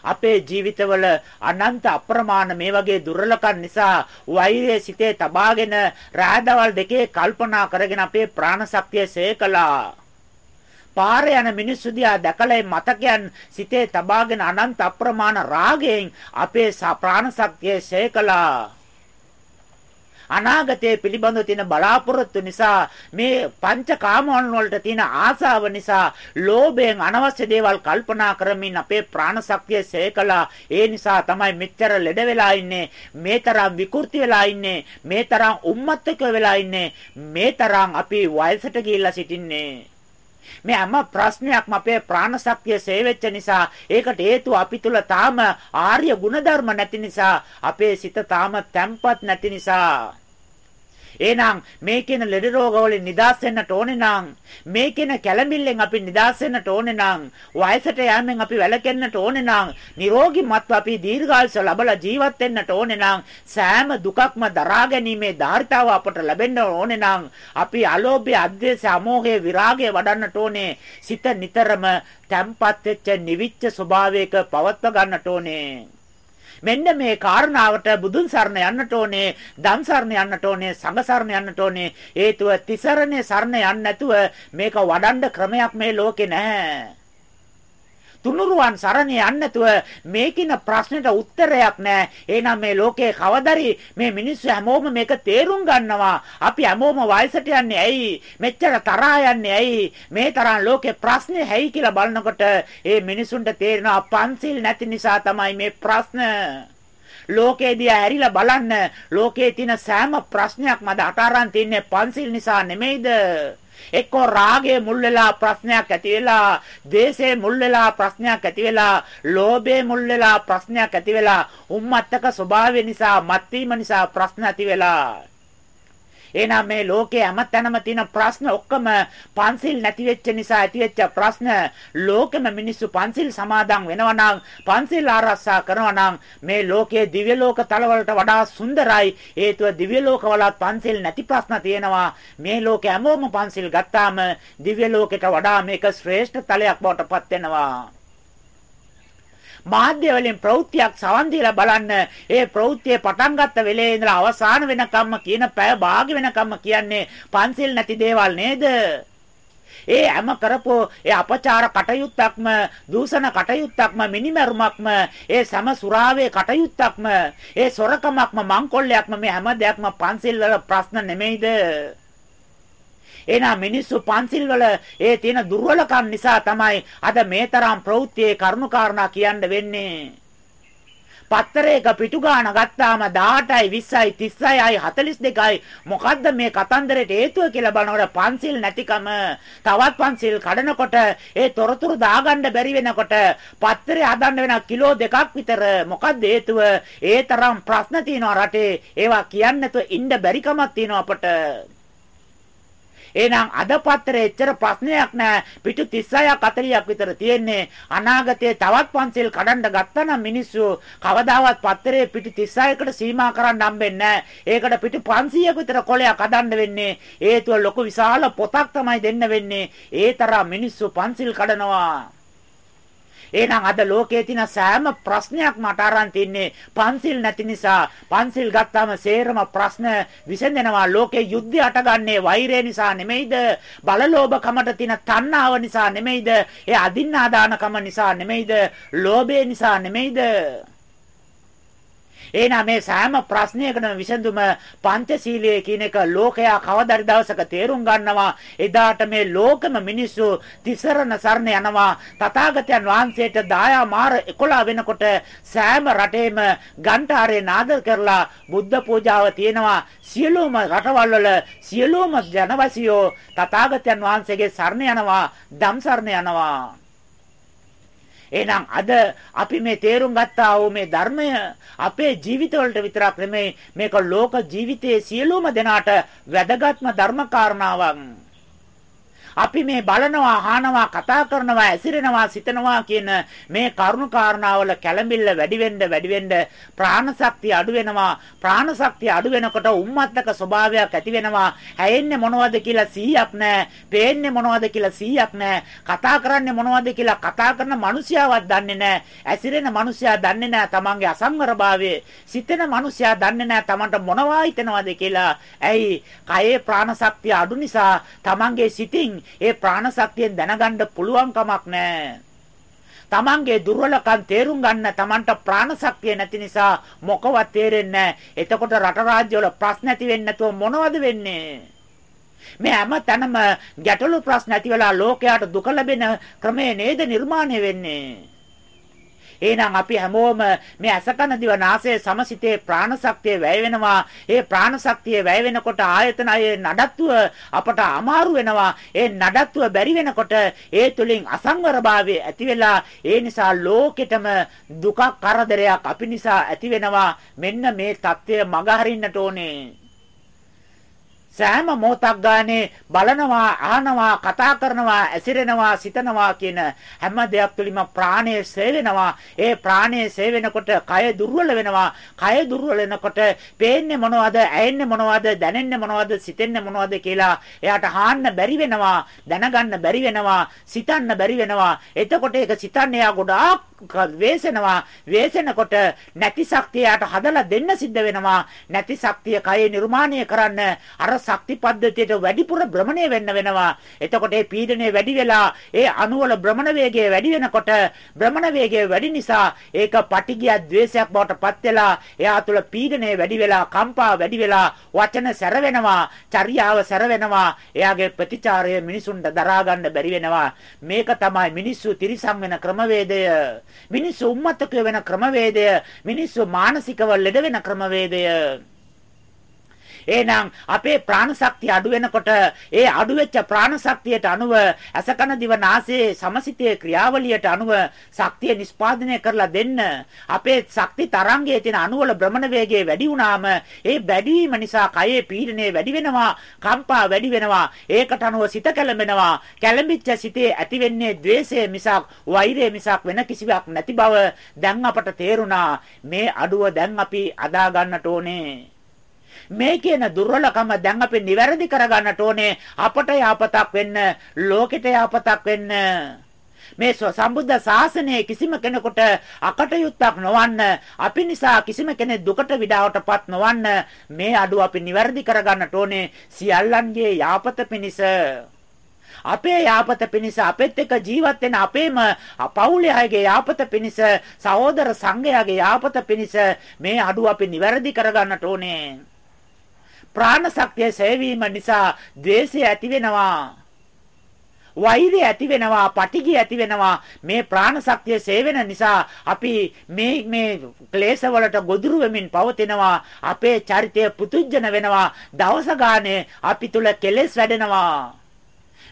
අපේ ජීවිතවල අනන්ත අප්‍රමාණ මේ වගේ දුර්ලකම් නිසා වෛරයේ සිතේ තබාගෙන රාදවල් දෙකේ කල්පනා කරගෙන අපේ ප්‍රාණ ශක්තිය සේකලා පාර යන මිනිස්සු දිහා දැකලා මතකයන් සිතේ තබාගෙන අනන්ත අප්‍රමාණ රාගයෙන් අපේ ප්‍රාණ ශක්තිය ශේකලා අනාගතයේ පිළිබඳව තියෙන බලාපොරොත්තු නිසා මේ පංචකාමයන් වලට තියෙන ආසාව නිසා ලෝභයෙන් අනවශ්‍ය දේවල් කල්පනා කරමින් අපේ ප්‍රාණ ශක්තිය සේකලා ඒ නිසා තමයි මෙච්චර ලෙඩ වෙලා ඉන්නේ මේ තරම් විකෘති වෙලා ඉන්නේ මේ තරම් උම්මත්තක වෙලා ඉන්නේ මේ තරම් අපි වයසට ගිහිල්ලා සිටින්නේ. මේ හැම ප්‍රශ්නයක්ම අපේ ප්‍රාණ ශක්තිය සේවෙච්ච නිසා ඒකට හේතුව අපි තුල තාම ආර්ය ගුණධර්ම නැති නිසා අපේ සිත තාම තැම්පත් නැති නිසා. එහෙනම් මේ කියන ලෙඩ රෝග වලින් නිදහස් වෙන්නට ඕනේ නම් මේ කියන කැළඹිල්ලෙන් අපි නිදහස් වෙන්නට ඕනේ නම් වයසට යෑමෙන් අපි වැළකෙන්නට ඕනේ නම් නිරෝගී මත්ව අපි දීර්ඝායුෂ ලබලා ජීවත් වෙන්නට ඕනේ නම් සෑම දුකක්ම දරා ගැනීමේ ධාරිතාව අපට ලැබෙන්න ඕනේ නම් අපි අලෝභය, අද්වේෂය, අමෝහය, විරාගය වඩන්නට ඕනේ. සිත නිතරම තැම්පත් වෙච්ච නිවිච්ච ස්වභාවයක පවත්ව ගන්නට ඕනේ. මෙන්න මේ කාරණාවට බුදුන් සරණ යන්නට ඕනේ, ධම් සරණ යන්නට ඕනේ, සංඝ සරණ යන්නට ඕනේ. හේතුව තිසරණේ සරණ යන්නේ නැතුව මේක වඩන්න ක්‍රමයක් මේ ලෝකේ නැහැ. තුනුරුවන් සරණේ යන්නේ නැතුව මේකින ප්‍රශ්නෙට උත්තරයක් නැහැ. එහෙනම් මේ ලෝකේ කවදරි මේ මිනිස්සු හැමෝම මේක තේරුම් ගන්නවා. අපි හැමෝම වයසට යන්නේ ඇයි? මෙච්චර තරහා යන්නේ ඇයි? මේ තරම් ලෝකේ ප්‍රශ්නේ හැයි කියලා බලනකොට ඒ මිනිසුන්ට තේරෙනවා පන්සිල් නැති නිසා තමයි මේ ප්‍රශ්න ලෝකේදී ඇරිලා බලන්න ලෝකේ තියෙන සෑම ප්‍රශ්නයක්ම අද අටාරන් තින්නේ පන්සිල් නිසා නෙමෙයිද එක්කෝ රාගයේ මුල් වෙලා ප්‍රශ්නයක් ඇති වෙලා, ද්වේෂයේ මුල් වෙලා ප්‍රශ්නයක් ඇති වෙලා, ලෝභයේ මුල් වෙලා ප්‍රශ්නයක් ඇති වෙලා, උම්මත්තක ස්වභාවය නිසා, මත්වීම නිසා ප්‍රශ්න ඇති වෙලා. එහෙනම් මේ ලෝකයේ හැමතැනම තියෙන ප්‍රශ්න ඔක්කොම පන්සිල් නැති වෙච්ච නිසා ඇතිවෙච්ච ප්‍රශ්න ලෝකෙම මිනිස්සු පන්සිල් සමාදන් වෙනවා නම් පන්සිල් ආරක්ෂා කරනවා නම් මේ ලෝකයේ දිව්‍ය ලෝක තලවලට වඩා සුන්දරයි. හේතුව දිව්‍ය ලෝකවලත් පන්සිල් නැති ප්‍රශ්න තියෙනවා. මේ ලෝකේ හැමෝම පන්සිල් ගත්තාම දිව්‍ය ලෝකෙට වඩා මේක ශ්‍රේෂ්ඨ තලයක් බවට පත් වෙනවා. මාධ්‍ය වලින් ප්‍රවෘත්තියක් සවන් දීලා බලන්න. ඒ ප්‍රවෘත්තිය පටන් ගත්ත වෙලේ ඉඳලා අවසාන වෙනකම්ම කියන පැය භාග වෙනකම්ම කියන්නේ පන්සිල් නැති දේවල් නේද? ඒ හැම කරපෝ ඒ අපචාර කටයුත්තක්ම දූෂණ කටයුත්තක්ම මිනිමරුමක්ම ඒ සම සුරාවේ කටයුත්තක්ම ඒ සොරකමක්ම මංකොල්ලයක්ම මේ හැම දෙයක්ම පන්සිල් වල ප්‍රශ්න නෙමෙයිද? එහෙනම් මිනිස්සු පන්සිල් වල ඒ තියෙන දුර්වලකම් නිසා තමයි අද මේ තරම් ප්‍රවෘත්තියේ කරුණාකාරණා කියන්න වෙන්නේ. පත්තරයක පිටු ගාන ගත්තාම 18යි 20යි 36යි 42යි මොකද්ද මේ කතන්දරේට හේතුව කියලා බලනකොට පන්සිල් නැතිකම. තවත් පන්සිල් කඩනකොට ඒ තොරතුරු දාගන්න බැරි වෙනකොට පත්තරේ හදන්න වෙන කිලෝ දෙකක් විතර. මොකද්ද හේතුව? ඒ තරම් ප්‍රශ්න තියෙනවා රටේ. ඒවා කියන්න නැතුව ඉන්න බැරි කමක් තියෙනවා අපට. එහෙනම් අද පත්‍රයේ එච්චර ප්‍රශ්නයක් නැහැ. පිටු 36ක් 40ක් විතර තියෙන්නේ. අනාගතයේ තවත් පන්සල් කඩන්න ගත්තා මිනිස්සු කවදාවත් පත්‍රයේ පිටු 36කට සීමා කරන්න හම්බෙන්නේ නැහැ. ඒකට පිටු 500ක විතර කොලයක් හදන්න වෙන්නේ. හේතුව ලොකු විශාල පොතක් තමයි දෙන්න වෙන්නේ. ඒ තරම් මිනිස්සු පන්සල් කඩනවා. එහෙනම් අද ලෝකයේ තියෙන සෑම ප්‍රශ්නයක් මට අරන් තින්නේ පන්සිල් නැති නිසා. පන්සිල් ගත්තාම සේරම ප්‍රශ්න විසඳෙනවා. ලෝකේ යුද්ධය අටගන්නේ වෛරය නිසා නෙමෙයිද? බලලෝභකමට තියෙන තණ්හාව නිසා නෙමෙයිද? ඒ අදින්නාදානකම නිසා නෙමෙයිද? ලෝභය නිසා නෙමෙයිද? එහෙනම් මේ සෑම ප්‍රශ්නයකටම විසඳුම පංචශීලයේ කියන එක ලෝකයා කවදාරි දවසක තේරුම් ගන්නවා. එදාට මේ ලෝකම මිනිස්සු තිසරණ සරණ යනවා. තථාගතයන් වහන්සේට දායා මාර 11 වෙනකොට සෑම රටේම ගන්ටාරේ නාද කරලා බුද්ධ පූජාව තියෙනවා. සියලුම රටවල් වල සියලුම ජනවාසියෝ තථාගතයන් වහන්සේගේ සරණ යනවා. ධම් සරණ යනවා. එහෙනම් අද අපි මේ තේරුම් ගත්තා වූ මේ ධර්මය අපේ ජීවිතවලට විතරක් නෙමෙයි මේක ලෝක ජීවිතයේ සියලුම දෙනාට වැදගත්ම ධර්ම කාරණාවක්. අපි මේ බලනවා, අහනවා, කතා කරනවා, ඇසිරෙනවා, සිතනවා කියන මේ කරුණු කාරණාවල කැළඹිල්ල වැඩි වෙන්න වැඩි වෙන්න ප්‍රාණ ශක්තිය අඩු වෙනවා. ප්‍රාණ ශක්තිය අඩු වෙනකොට උම්මත්තක ස්වභාවයක් ඇති වෙනවා. හැයෙන්නේ මොනවද කියලා 100ක් නැහැ. පේන්නේ මොනවද කියලා 100ක් නැහැ. කතා කරන්නේ මොනවද කියලා කතා කරන මිනිසියාවත් දන්නේ නැහැ. ඇසිරෙන මිනිසයා දන්නේ නැහැ තමන්ගේ අසංවරභාවය. සිතෙන මිනිසයා දන්නේ නැහැ තමන්ට මොනවා හිතනවද කියලා. ඇයි? කයේ ප්‍රාණ ශක්තිය අඩු නිසා තමන්ගේ සිතින් ඒ ප්‍රාණ ශක්තියෙන් දැනගන්න පුළුවන් කමක් නැහැ. තමන්ගේ දුර්වලකම් තේරුම් ගන්න තමන්ට ප්‍රාණ ශක්තිය නැති නිසා මොකවත් තේරෙන්නේ නැහැ. එතකොට රට රාජ්‍යවල ප්‍රශ්න ඇති වෙන්නේ නැතුව මොනවද වෙන්නේ? මේ හැම තැනම ගැටලු ප්‍රශ්න ඇති වෙලා ලෝකයට දුක ලැබෙන ක්‍රමය නේද නිර්මාණය වෙන්නේ? එහෙනම් අපි හැමෝම මේ අසකන දිව නාසය සමසිතේ ප්‍රාණ ශක්තිය වැය වෙනවා. ඒ ප්‍රාණ ශක්තිය වැය වෙනකොට ආයතන අය නඩත්තුව අපට අමාරු වෙනවා. ඒ නඩත්තුව බැරි වෙනකොට ඒ තුලින් අසංවරභාවය ඇති වෙලා ඒ නිසා ලෝකෙටම දුකක් කරදරයක් අපි නිසා ඇති වෙනවා. මෙන්න මේ தත්ත්වය මගහරින්නට ඕනේ. සෑම මොහොතක් ගානේ බලනවා අහනවා කතා කරනවා ඇසිරෙනවා සිතනවා කියන හැම දෙයක් තුළින්ම ප්‍රාණය සේවෙනවා. ඒ ප්‍රාණය සේවෙනකොට කය දුර්වල වෙනවා. කය දුර්වල වෙනකොට පේන්නේ මොනවද ඇයෙන්නේ මොනවද දැනෙන්නේ මොනවද සිතෙන්නේ මොනවද කියලා එයාට හාන්න බැරි වෙනවා දැනගන්න බැරි වෙනවා සිතන්න බැරි වෙනවා. එතකොට ඒක සිතන්නේ එයා ගොඩාක් වේසෙනවා. වේසෙනකොට නැති ශක්තියට හදලා දෙන්න සිද්ධ වෙනවා. නැති ශක්තිය කයේ නිර්මාණය කරන්න අර ශක්ති පද්ධතියට වැඩිපුර භ්‍රමණය වෙන්න වෙනවා. එතකොට ඒ පීඩනය වැඩි වෙලා ඒ අණුවල භ්‍රමණ වේගය වැඩි වෙනකොට භ්‍රමණ වේගය වැඩි නිසා ඒක පටිගිය ද්වේෂයක් බවට පත් වෙලා එයා තුළ පීඩනය වැඩි වෙලා කම්පා වැඩි වෙලා වචන සැර වෙනවා චර්යාව සැර වෙනවා. එයාගේ ප්‍රතිචාරය මිනිසුන්ට දරා ගන්න බැරි වෙනවා. මේක තමයි මිනිස්සු තිරිසන් වෙන ක්‍රමවේදය. මිනිස්සු උම්මතක වෙන ක්‍රමවේදය. මිනිස්සු මානසිකව ලෙඩ වෙන ක්‍රමවේදය. එහෙනම් අපේ ප්‍රාණ ශක්තිය අඩු වෙනකොට ඒ අඩු වෙච්ච ප්‍රාණ ශක්තියට අනුව අසකන දිව නාසයේ සමසිතේ ක්‍රියාවලියට අනුව ශක්තිය නිස්පාදනය කරලා දෙන්න. අපේ ශක්ති තරංගයේ තියෙන අණු වල භ්‍රමණ වේගය වැඩි වුණාම ඒ වැඩි වීම නිසා කයේ පීඩනය වැඩි වෙනවා කම්පා වැඩි වෙනවා. ඒකට අනුව සිත කැළඹෙනවා. කැළඹිච්ච සිතේ ඇති වෙන්නේ द्वේෂය මිසක් වෛරය මිසක් වෙන කිසිවක් නැති බව දැන් අපට තේරුණා. මේ අඩුව දැන් අපි අදා ගන්නට ඕනේ. මේ කියන දුර්වලකම දැන් අපි නිවැරදි කරගන්නට ඕනේ. අපට යාපතක් වෙන්න ලෝකෙට යාපතක් වෙන්න. මේ සම්බුද්ධ ශාසනයේ කිසිම කෙනෙකුට අකටයුත්තක් නොවන්න. අපි නිසා කිසිම කෙනෙක් දුකට විඩාවටපත් නොවන්න. මේ අඩුව අපි නිවැරදි කරගන්නට ඕනේ. සියල්ලන්ගේ යාපත පිණිස. අපේ යාපත පිණිස අපෙත් එක්ක ජීවත් වෙන අපේම පවුලේ අයගේ යාපත පිණිස සහෝදර සංඝයාගේ යාපත පිණිස මේ අඩුව අපි නිවැරදි කරගන්නට ඕනේ. ප්‍රාණ ශක්තිය සේවීම නිසා ද්වේෂය ඇති වෙනවා. වෛරය ඇති වෙනවා, පටිගිය ඇති වෙනවා. මේ ප්‍රාණ ශක්තිය සේවෙන නිසා අපි මේ මේ ක්ලේශ වලට ගොදුරු වෙමින් පවතිනවා. අපේ චරිතය පුතුජන වෙනවා. දවස ගානේ අපි තුල කෙලෙස් වැඩෙනවා.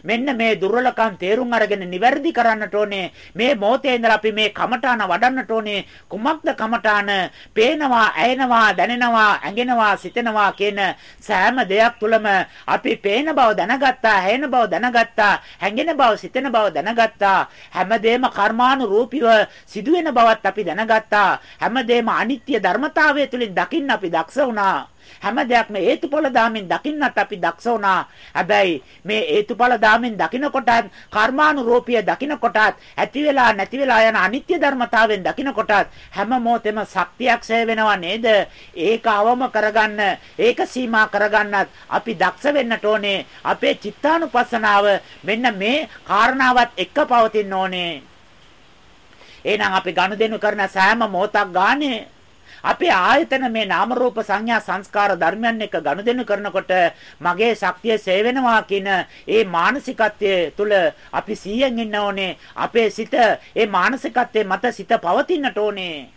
මෙන්න මේ දුර්වලකම් තේරුම් අරගෙන නිවැරදි කරන්නට ඕනේ. මේ මොහොතේ ඉඳලා අපි මේ කමඨාන වඩන්නට ඕනේ. කුමක්ද කමඨාන? පේනවා, ඇයෙනවා, දැනෙනවා, ඇඟෙනවා, සිතෙනවා කියන සෑම දෙයක් තුළම අපි පේන බව දැනගත්තා, ඇයෙන බව දැනගත්තා, ඇඟෙන බව, සිතෙන බව දැනගත්තා. හැමදේම කර්මානුරූපීව සිදුවෙන බවත් අපි දැනගත්තා. හැමදේම අනිත්‍ය ධර්මතාවය තුලින් දකින්න අපි දක්ෂ වුණා. හැම දෙයක්ම හේතුඵල ධාමෙන් දකින්නත් අපි දක්ෂ වුණා. හැබැයි මේ හේතුඵල ධාමෙන් දකින්නකොටත් කර්මානුරූපීය දකින්නකොටත් ඇති වෙලා නැති වෙලා යන අනිත්‍ය ධර්මතාවෙන් දකින්නකොටත් හැම මොහොතෙම ශක්තියක් සේ වෙනව නේද? ඒක අවම කරගන්න, ඒක සීමා කරගන්නත් අපි දක්ෂ වෙන්නට ඕනේ. අපේ චිත්තානුපස්සනාව මෙන්න මේ කාරණාවත් එක්ක පවතින්න ඕනේ. එහෙනම් අපි ගනුදෙනු කරන සෑම මොහොතක් ගානේ අපේ ආයතන මේ නාම රූප සංඥා සංස්කාර ධර්මයන් එක්ක ගනුදෙනු කරනකොට මගේ ශක්තිය සේවෙනවා කියන ඒ මානසිකත්වයේ තුල අපි 100න් ඉන්න ඕනේ. අපේ සිත ඒ මානසිකත්වයේ මත සිත පවතින්නට ඕනේ.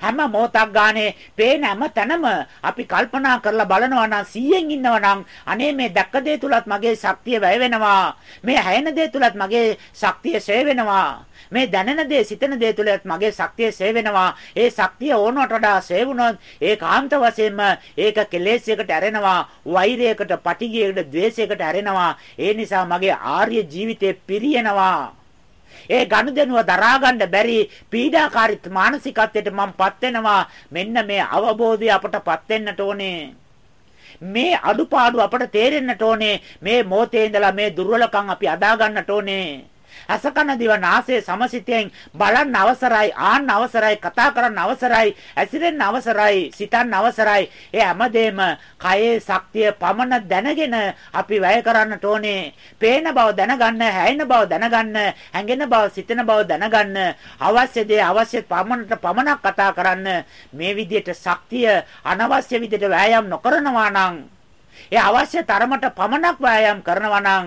හැම මොහොතක් ගානේ පේන හැම තැනම අපි කල්පනා කරලා බලනවා නම් 100න් ඉන්නවා නම් අනේ මේ දැක්ක දේ තුලත් මගේ ශක්තිය වැය වෙනවා. මේ හැයෙන දේ තුලත් මගේ ශක්තිය ෂේ වෙනවා මේ දැනෙන දේ සිතන දේ තුලත් මගේ ශක්තිය ෂේ වෙනවා. ඒ ශක්තිය ඕනකට වඩා ෂේ වුණොත් ඒකාන්ත වශයෙන්ම ඒක කෙලෙස්යකට ඇරෙනවා, වෛරයකට, පටිඝයකට, ද්වේෂයකට ඇරෙනවා. ඒ නිසා මගේ ආර්ය ජීවිතේ පිරියනවා. ඒ ගනුදෙනුව දරා ගන්න බැරි පීඩාකාරී මානසිකත්වයට මමපත් වෙනවා. මෙන්න මේ අවබෝධය අපටපත් වෙන්නට ඕනේ. මේ අඩුපාඩු අපට තේරෙන්නට ඕනේ. මේ මොහොතේ ඉඳලා මේ දුර්වලකම් අපි අදා ගන්නට ඕනේ. අසකන දිව නාසය සමසිතෙන් බලන්න අවසරයි ආන්න අවසරයි කතා කරන්න අවසරයි ඇසිරෙන්න අවසරයි සිතන්න අවසරයි. ඒ හැමදේම කයේ ශක්තිය පමණ දැනගෙන අපි වැය කරන්නට ඕනේ. පේන බව දැනගන්න හැයෙන බව දැනගන්න හැඟෙන බව සිතෙන බව දැනගන්න අවශ්‍ය දේ අවශ්‍ය පමණට පමණක් කතා කරන්න. මේ විදිහට ශක්තිය අනවශ්‍ය විදිහට වෑයම් නොකරනවා නම් ඒ අවශ්‍ය තරමට පමණක් වෑයම් කරනවා නම්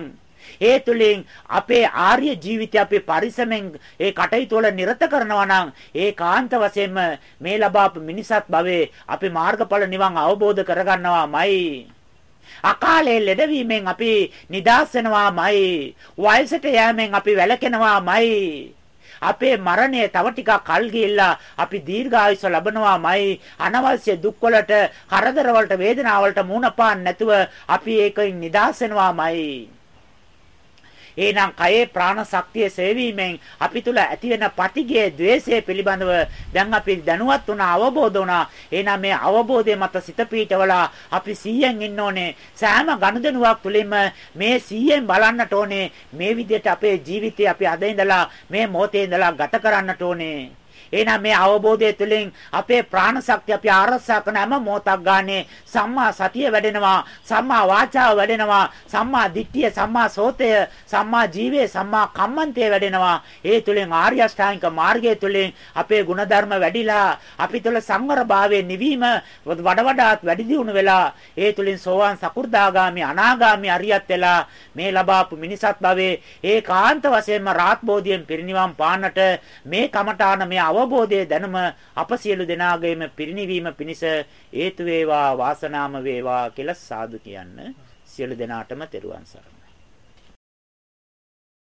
ඒ තුලින් අපේ ආර්ය ජීවිතය අපේ පරිසමෙන් ඒ කටයුතු වල නිරත කරනවා නම් ඒකාන්ත වශයෙන්ම මේ ලබාපු මිනිසත් භවයේ අපි මාර්ගඵල නිවන් අවබෝධ කරගන්නවාමයි. අකාලේ ලෙඩවීමෙන් අපි නිදාස් වෙනවාමයි. වයසට යෑමෙන් අපි වැළකෙනවාමයි. අපේ මරණය තව ටිකක් කල් ගිහිල්ලා අපි දීර්ඝායුෂ ලබනවාමයි අනවශ්‍ය දුක් වලට කරදර වලට වේදනාව වලට මුහුණ පාන්න නැතුව අපි ඒකෙන් නිදහස් වෙනවාමයි එහෙනම් කයේ ප්‍රාණ ශක්තිය සේවීමෙන් අපි තුල ඇතිවෙන පටිඝයේ द्वේෂය පිළිබඳව දැන් අපි දැනුවත් වුණා අවබෝධ වුණා. එහෙනම් මේ අවබෝධය මත සිත පීඨවලා අපි 100න් ඉන්න ඕනේ. සෑම ගනුදෙනුවක් තුළින්ම මේ 100න් බලන්නට ඕනේ. මේ විදිහට අපේ ජීවිතය අපි අද ඉඳලා මේ මොහොතේ ඉඳලා ගත කරන්නට ඕනේ. එහෙනම් මේ අවබෝධය තුළින් අපේ ප්‍රාණ ශක්තිය අපි ආරක්ෂා කරන හැම මොහොතක් ගානේ සම්මා සතිය වැඩෙනවා, සම්මා වාචාව වැඩෙනවා, සම්මා දිට්ඨිය, සම්මා සෝතය, සම්මා ජීවේ, සම්මා කම්මන්තේ වැඩෙනවා. ඒ තුළින් ආර්ය අෂ්ටාංගික මාර්ගය තුළින් අපේ ගුණධර්ම වැඩිලා, අපි තුළ සංවරභාවයේ නිවීම වඩ වඩාත් වැඩි දියුණු වෙලා, ඒ තුළින් සෝවාන් සකු르දාගාමි අනාගාමි අරියත් වෙලා මේ ලබාපු මිනිසත් භවයේ ඒකාන්ත වශයෙන්ම රාත්බෝධියෙන් පිරිනිවන් පාන්නට මේ කමඨාන මේ අව අවබෝධයේ දැනුම අප සියලු දෙනාගේම පිරිණිවීම පිණිස හේතු වේවා වාසනාම වේවා කියලා සාදු කියන්න සියලු දෙනාටම තෙරුවන් සරණයි.